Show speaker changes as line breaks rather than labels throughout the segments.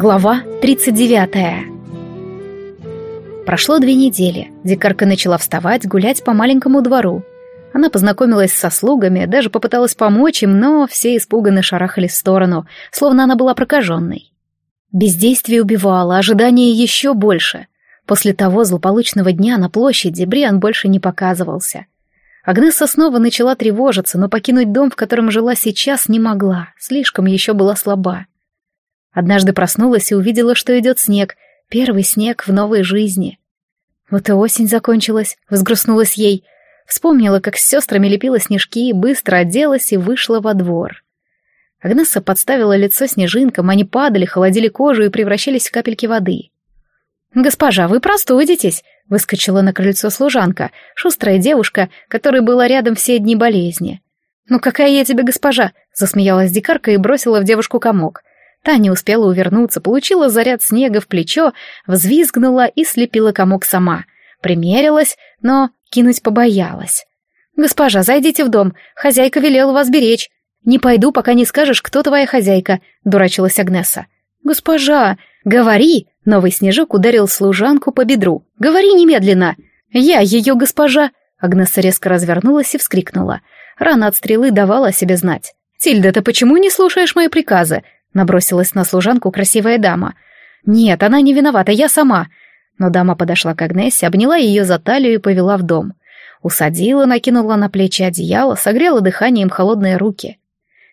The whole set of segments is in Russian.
Глава 39 Прошло две недели. Дикарка начала вставать, гулять по маленькому двору. Она познакомилась со слугами, даже попыталась помочь им, но все испуганно шарахались в сторону, словно она была прокаженной. Бездействие убивало, ожидание еще больше. После того злополучного дня на площади Бриан больше не показывался. Агнесса снова начала тревожиться, но покинуть дом, в котором жила сейчас, не могла, слишком еще была слаба. Однажды проснулась и увидела, что идет снег, первый снег в новой жизни. Вот и осень закончилась, взгрустнулась ей. Вспомнила, как с сестрами лепила снежки, быстро оделась и вышла во двор. Агнесса подставила лицо снежинкам, они падали, холодили кожу и превращались в капельки воды. «Госпожа, вы простудитесь!» — выскочила на крыльцо служанка, шустрая девушка, которой была рядом все дни болезни. «Ну какая я тебе госпожа?» — засмеялась дикарка и бросила в девушку комок. Та не успела увернуться, получила заряд снега в плечо, взвизгнула и слепила комок сама. Примерилась, но кинуть побоялась. «Госпожа, зайдите в дом, хозяйка велела вас беречь. Не пойду, пока не скажешь, кто твоя хозяйка», — дурачилась Агнеса. «Госпожа, говори!» — новый снежок ударил служанку по бедру. «Говори немедленно!» «Я ее госпожа!» Агнеса резко развернулась и вскрикнула. Рана от стрелы давала о себе знать. «Тильда, ты почему не слушаешь мои приказы? Набросилась на служанку красивая дама. «Нет, она не виновата, я сама». Но дама подошла к Агнессе, обняла ее за талию и повела в дом. Усадила, накинула на плечи одеяло, согрела дыханием холодные руки.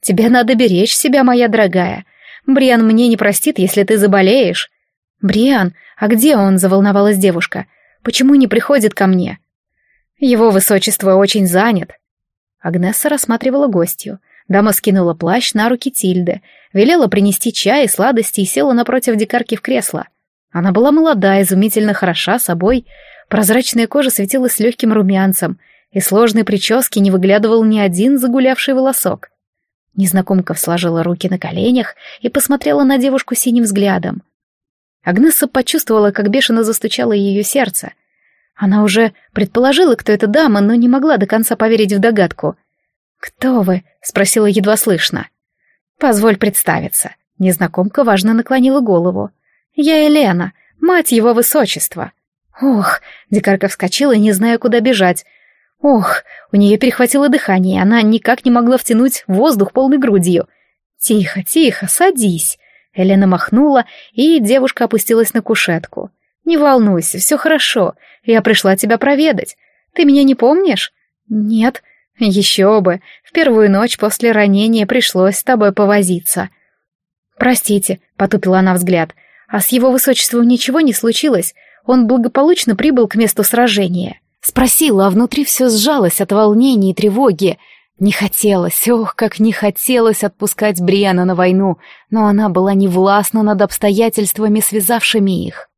«Тебе надо беречь себя, моя дорогая. Бриан мне не простит, если ты заболеешь». «Бриан, а где он?» — заволновалась девушка. «Почему не приходит ко мне?» «Его высочество очень занят». Агнесса рассматривала гостью. Дама скинула плащ на руки Тильды, велела принести чай и сладости и села напротив дикарки в кресло. Она была молода, изумительно хороша собой, прозрачная кожа светилась легким румянцем, и сложной прически не выглядывал ни один загулявший волосок. Незнакомка сложила руки на коленях и посмотрела на девушку синим взглядом. Агнесса почувствовала, как бешено застучало ее сердце. Она уже предположила, кто эта дама, но не могла до конца поверить в догадку — «Кто вы?» — спросила едва слышно. «Позволь представиться». Незнакомка важно наклонила голову. «Я Елена, мать его высочества». «Ох!» — дикарка вскочила, не зная, куда бежать. «Ох!» — у нее перехватило дыхание, она никак не могла втянуть воздух полной грудью. «Тихо, тихо, садись!» Елена махнула, и девушка опустилась на кушетку. «Не волнуйся, все хорошо. Я пришла тебя проведать. Ты меня не помнишь?» «Нет», «Еще бы! В первую ночь после ранения пришлось с тобой повозиться». «Простите», — потупила она взгляд, — «а с его высочеством ничего не случилось? Он благополучно прибыл к месту сражения?» Спросила, а внутри все сжалось от волнения и тревоги. Не хотелось, ох, как не хотелось отпускать Бриана на войну, но она была невластна над обстоятельствами, связавшими их.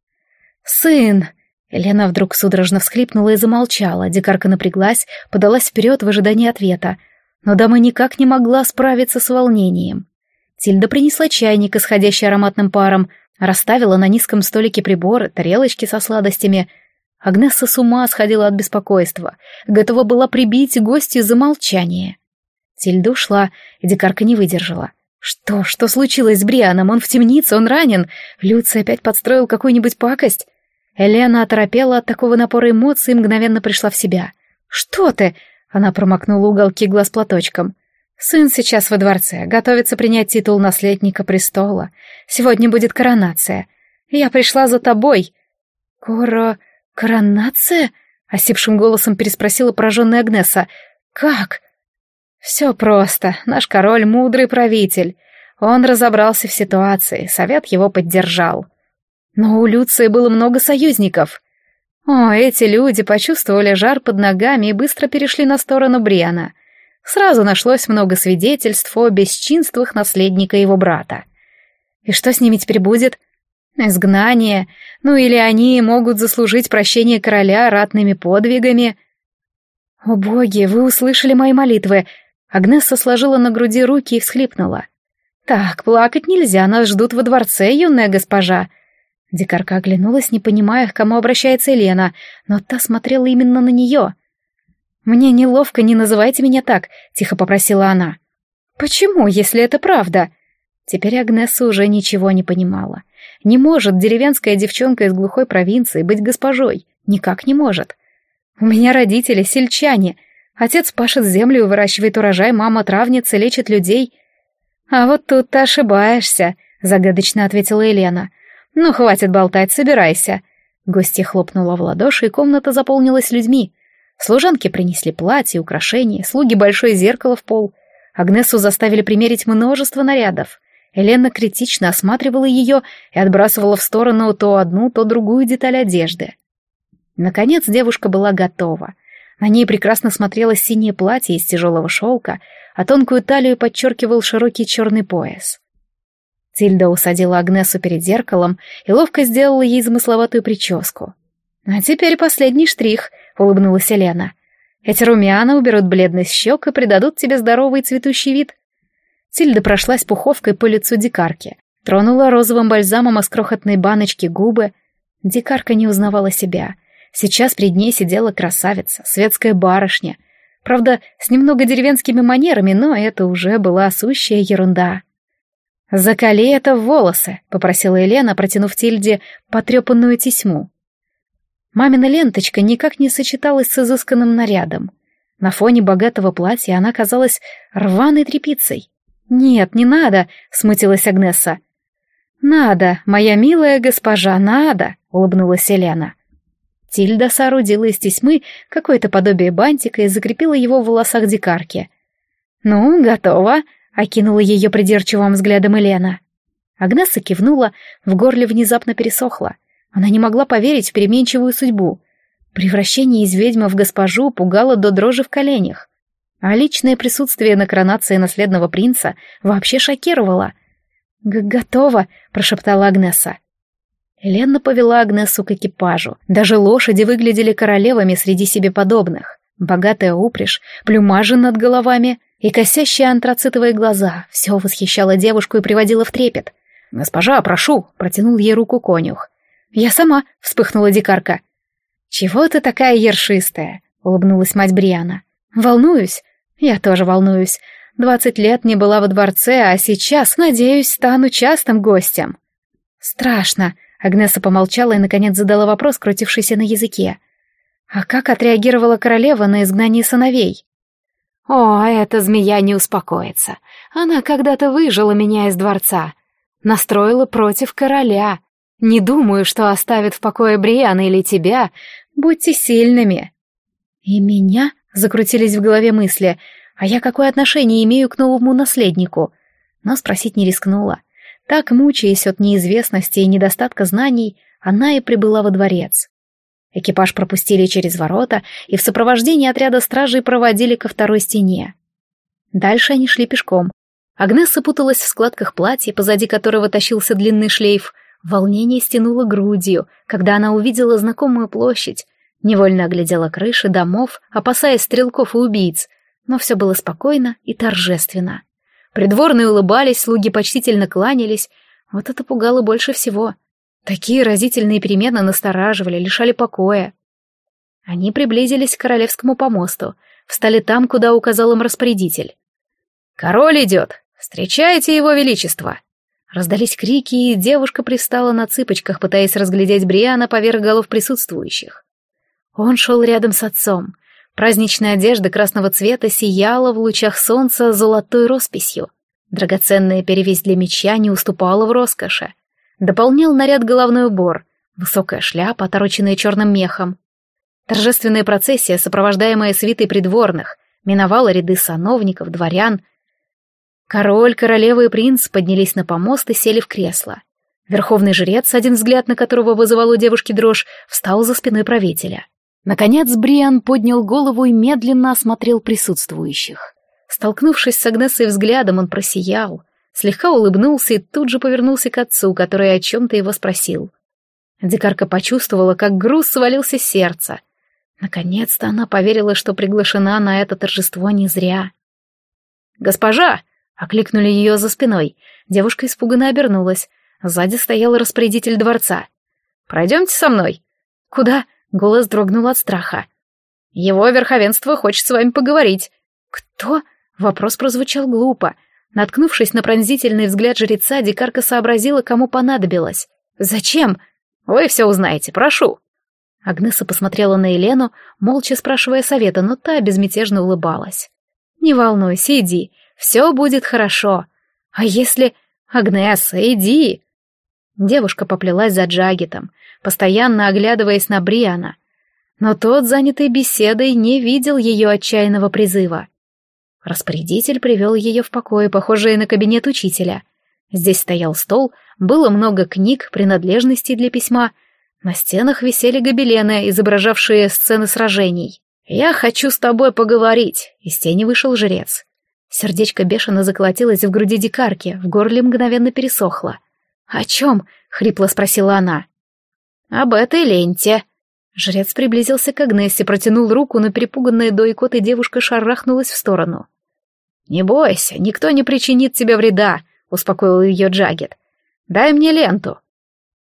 «Сын!» Елена вдруг судорожно всхлипнула и замолчала. Дикарка напряглась, подалась вперед в ожидании ответа. Но дама никак не могла справиться с волнением. Тильда принесла чайник, исходящий ароматным паром, расставила на низком столике приборы, тарелочки со сладостями. Агнесса с ума сходила от беспокойства, готова была прибить гостью за молчание. Тильда ушла, и дикарка не выдержала. Что, что случилось с Брианом? Он в темнице, он ранен. Люций опять подстроил какую-нибудь пакость? Елена оторопела от такого напора эмоций и мгновенно пришла в себя. «Что ты?» — она промокнула уголки глаз платочком. «Сын сейчас во дворце, готовится принять титул наследника престола. Сегодня будет коронация. Я пришла за тобой». «Коро... коронация?» — осипшим голосом переспросила пораженная Агнеса. «Как?» «Все просто. Наш король — мудрый правитель. Он разобрался в ситуации, совет его поддержал». Но у Люции было много союзников. О, эти люди почувствовали жар под ногами и быстро перешли на сторону Бриана. Сразу нашлось много свидетельств о бесчинствах наследника его брата. И что с ними теперь будет? Изгнание. Ну или они могут заслужить прощение короля ратными подвигами. О боги, вы услышали мои молитвы. Агнесса сложила на груди руки и всхлипнула. Так, плакать нельзя, нас ждут во дворце, юная госпожа. Дикарка оглянулась, не понимая, к кому обращается Елена, но та смотрела именно на нее. «Мне неловко, не называйте меня так», — тихо попросила она. «Почему, если это правда?» Теперь Агнеса уже ничего не понимала. Не может деревенская девчонка из глухой провинции быть госпожой. Никак не может. У меня родители сельчане. Отец пашет землю и выращивает урожай, мама травница, лечит людей. А вот тут ты ошибаешься, загадочно ответила Елена. Ну, хватит болтать, собирайся. Гостья хлопнула в ладоши, и комната заполнилась людьми. Служанки принесли платья, украшения, слуги большое зеркало в пол. Агнесу заставили примерить множество нарядов. Елена критично осматривала ее и отбрасывала в сторону то одну, то другую деталь одежды. Наконец девушка была готова. На ней прекрасно смотрелось синее платье из тяжелого шелка, а тонкую талию подчеркивал широкий черный пояс. Тильда усадила Агнесу перед зеркалом и ловко сделала ей замысловатую прическу. «А теперь последний штрих», — улыбнулась Елена. «Эти румяна уберут бледность щек и придадут тебе здоровый цветущий вид». Тильда прошлась пуховкой по лицу дикарки, тронула розовым бальзамом из крохотной баночки губы. Дикарка не узнавала себя. Сейчас перед ней сидела красавица, светская барышня. Правда, с немного деревенскими манерами, но это уже была сущая ерунда. «Закали это в волосы», — попросила Елена, протянув Тильде потрепанную тесьму. Мамина ленточка никак не сочеталась с изысканным нарядом. На фоне богатого платья она казалась рваной тряпицей. «Нет, не надо», — смутилась Агнеса. «Надо, моя милая госпожа, надо», — улыбнулась Елена. Тильда соорудила из тесьмы какое-то подобие бантика и закрепила его в волосах дикарки. «Ну, готово», окинула ее придирчивым взглядом Елена. Агнеса кивнула, в горле внезапно пересохло. Она не могла поверить в переменчивую судьбу. Превращение из ведьмы в госпожу пугало до дрожи в коленях. А личное присутствие на коронации наследного принца вообще шокировало. «Готово», — прошептала Агнеса. Елена повела Агнесу к экипажу. Даже лошади выглядели королевами среди себе подобных. Богатая упряжь, плюмажи над головами — и косящие антрацитовые глаза. Все восхищало девушку и приводило в трепет. «Госпожа, прошу!» — протянул ей руку конюх. «Я сама!» — вспыхнула дикарка. «Чего ты такая ершистая?» — улыбнулась мать Бриана. «Волнуюсь. Я тоже волнуюсь. Двадцать лет не была во дворце, а сейчас, надеюсь, стану частым гостем». «Страшно», — Агнеса помолчала и, наконец, задала вопрос, крутившийся на языке. «А как отреагировала королева на изгнание сыновей?» О, эта змея не успокоится. Она когда-то выжила меня из дворца. Настроила против короля. Не думаю, что оставит в покое Бриана или тебя. Будьте сильными. И меня? Закрутились в голове мысли. А я какое отношение имею к новому наследнику? Но спросить не рискнула. Так, мучаясь от неизвестности и недостатка знаний, она и прибыла во дворец. Экипаж пропустили через ворота и в сопровождении отряда стражей проводили ко второй стене. Дальше они шли пешком. Агнесса путалась в складках платья, позади которого тащился длинный шлейф. Волнение стянуло грудью, когда она увидела знакомую площадь. Невольно оглядела крыши домов, опасаясь стрелков и убийц, но все было спокойно и торжественно. Придворные улыбались, слуги почтительно кланялись. Вот это пугало больше всего. Такие разительные перемены настораживали, лишали покоя. Они приблизились к королевскому помосту, встали там, куда указал им распорядитель. «Король идет! Встречайте его величество!» Раздались крики, и девушка пристала на цыпочках, пытаясь разглядеть Бриана поверх голов присутствующих. Он шел рядом с отцом. Праздничная одежда красного цвета сияла в лучах солнца золотой росписью. Драгоценная перевесь для меча не уступала в роскоши. Дополнял наряд головной убор, высокая шляпа, отороченная черным мехом. Торжественная процессия, сопровождаемая свитой придворных, миновала ряды сановников, дворян. Король, королева и принц поднялись на помост и сели в кресло. Верховный жрец, один взгляд на которого вызывал у девушки дрожь, встал за спиной правителя. Наконец Бриан поднял голову и медленно осмотрел присутствующих. Столкнувшись с Агнесой взглядом, он просиял — слегка улыбнулся и тут же повернулся к отцу, который о чем-то его спросил. Дикарка почувствовала, как груз свалился с сердца. Наконец-то она поверила, что приглашена на это торжество не зря. «Госпожа!» — окликнули ее за спиной. Девушка испуганно обернулась. Сзади стоял распорядитель дворца. «Пройдемте со мной». «Куда?» — голос дрогнул от страха. «Его верховенство хочет с вами поговорить». «Кто?» — вопрос прозвучал глупо. Наткнувшись на пронзительный взгляд жреца, дикарка сообразила, кому понадобилось. «Зачем?» «Вы все узнаете, прошу». Агнеса посмотрела на Елену, молча спрашивая совета, но та безмятежно улыбалась. «Не волнуйся, иди, все будет хорошо. А если... Агнеса, иди!» Девушка поплелась за Джагетом, постоянно оглядываясь на Бриана. Но тот, занятый беседой, не видел ее отчаянного призыва. Распорядитель привел ее в покое, похожее на кабинет учителя. Здесь стоял стол, было много книг, принадлежностей для письма. На стенах висели гобелены, изображавшие сцены сражений. «Я хочу с тобой поговорить», — из тени вышел жрец. Сердечко бешено заколотилось в груди дикарки, в горле мгновенно пересохло. «О чем?» — хрипло спросила она. «Об этой ленте». Жрец приблизился к Агнессе, протянул руку, но перепуганная до икоты девушка шарахнулась в сторону. «Не бойся, никто не причинит тебе вреда», — успокоил ее Джагет. «Дай мне ленту».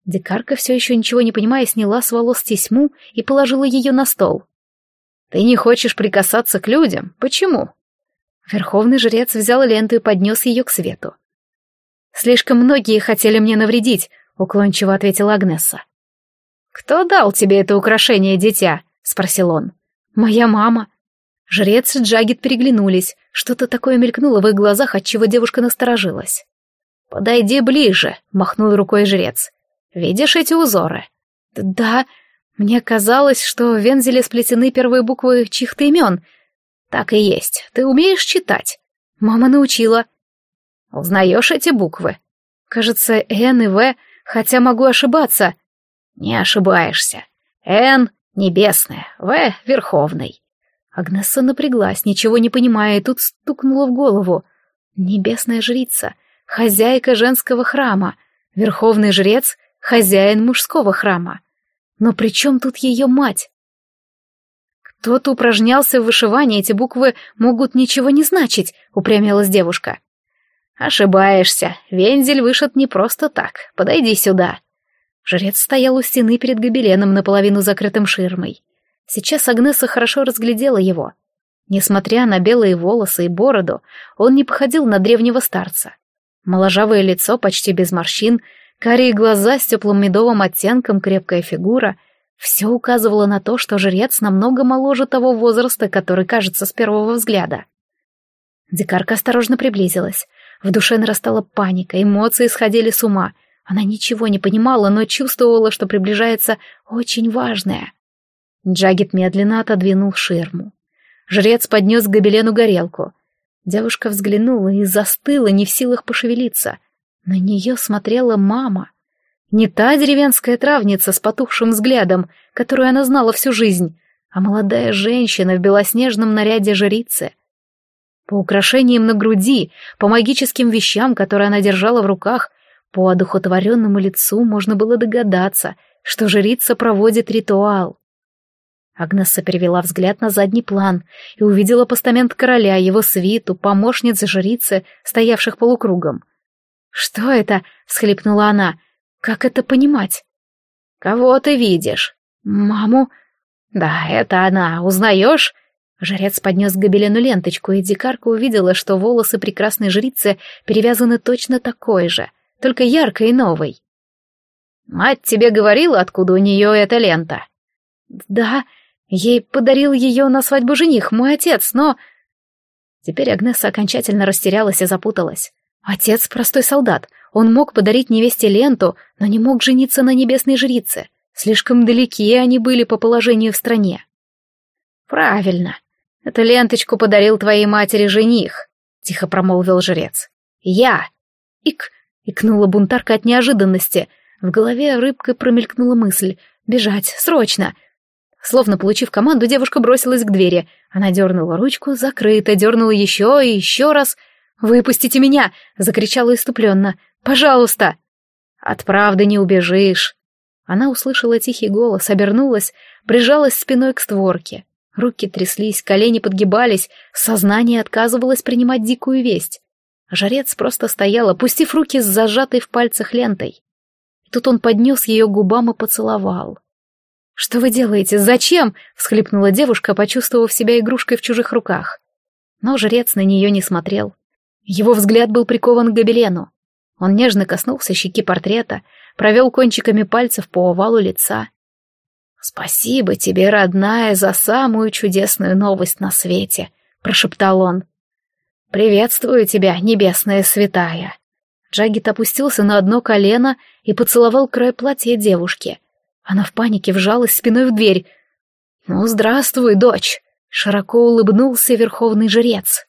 Дикарка, все еще ничего не понимая, сняла с волос тесьму и положила ее на стол. «Ты не хочешь прикасаться к людям? Почему?» Верховный жрец взял ленту и поднес ее к свету. «Слишком многие хотели мне навредить», — уклончиво ответила Агнесса. «Кто дал тебе это украшение, дитя?» — спросил он. «Моя мама». Жрец и Джагит переглянулись, что-то такое мелькнуло в их глазах, отчего девушка насторожилась. «Подойди ближе», — махнул рукой жрец. «Видишь эти узоры?» «Да, мне казалось, что в вензеле сплетены первые буквы чьих-то имен». «Так и есть. Ты умеешь читать?» «Мама научила». «Узнаешь эти буквы?» «Кажется, Н и В, хотя могу ошибаться». «Не ошибаешься. Н — небесная, В — верховный. Агнесса напряглась, ничего не понимая, и тут стукнула в голову. Небесная жрица, хозяйка женского храма, верховный жрец, хозяин мужского храма. Но при чем тут ее мать? Кто-то упражнялся в вышивании, эти буквы могут ничего не значить, упрямилась девушка. Ошибаешься, вензель вышит не просто так, подойди сюда. Жрец стоял у стены перед гобеленом, наполовину закрытым ширмой. Сейчас Агнеса хорошо разглядела его. Несмотря на белые волосы и бороду, он не походил на древнего старца. Моложавое лицо почти без морщин, карие глаза с теплым медовым оттенком, крепкая фигура — все указывало на то, что жрец намного моложе того возраста, который кажется с первого взгляда. Дикарка осторожно приблизилась. В душе нарастала паника, эмоции сходили с ума. Она ничего не понимала, но чувствовала, что приближается очень важное. Джагет медленно отодвинул ширму. Жрец поднес к гобелену горелку. Девушка взглянула и застыла, не в силах пошевелиться. На нее смотрела мама. Не та деревенская травница с потухшим взглядом, которую она знала всю жизнь, а молодая женщина в белоснежном наряде жрицы. По украшениям на груди, по магическим вещам, которые она держала в руках, по одухотворенному лицу можно было догадаться, что жрица проводит ритуал. Агнесса перевела взгляд на задний план и увидела постамент короля, его свиту, помощниц жрицы, стоявших полукругом. «Что это?» — всхлипнула она. «Как это понимать?» «Кого ты видишь?» «Маму». «Да, это она. Узнаешь?» Жрец поднес к гобелену ленточку, и дикарка увидела, что волосы прекрасной жрицы перевязаны точно такой же, только яркой и новой. «Мать тебе говорила, откуда у нее эта лента?» «Да, Ей подарил ее на свадьбу жених, мой отец, но... Теперь Агнеса окончательно растерялась и запуталась. Отец — простой солдат. Он мог подарить невесте ленту, но не мог жениться на небесной жрице. Слишком далеки они были по положению в стране. «Правильно. Эту ленточку подарил твоей матери жених», — тихо промолвил жрец. «Я!» «Ик!» — икнула бунтарка от неожиданности. В голове рыбкой промелькнула мысль. «Бежать! Срочно!» Словно получив команду, девушка бросилась к двери. Она дернула ручку, закрыта, дернула еще и еще раз. «Выпустите меня!» — закричала иступленно. «Пожалуйста!» «От правды не убежишь!» Она услышала тихий голос, обернулась, прижалась спиной к створке. Руки тряслись, колени подгибались, сознание отказывалось принимать дикую весть. Жарец просто стоял, опустив руки с зажатой в пальцах лентой. Тут он поднес ее губам и поцеловал. «Что вы делаете? Зачем?» — всхлипнула девушка, почувствовав себя игрушкой в чужих руках. Но жрец на нее не смотрел. Его взгляд был прикован к гобелену. Он нежно коснулся щеки портрета, провел кончиками пальцев по овалу лица. «Спасибо тебе, родная, за самую чудесную новость на свете», — прошептал он. «Приветствую тебя, небесная святая». Джаггет опустился на одно колено и поцеловал край платья девушки. Она в панике вжалась спиной в дверь. «Ну, здравствуй, дочь!» — широко улыбнулся верховный жрец.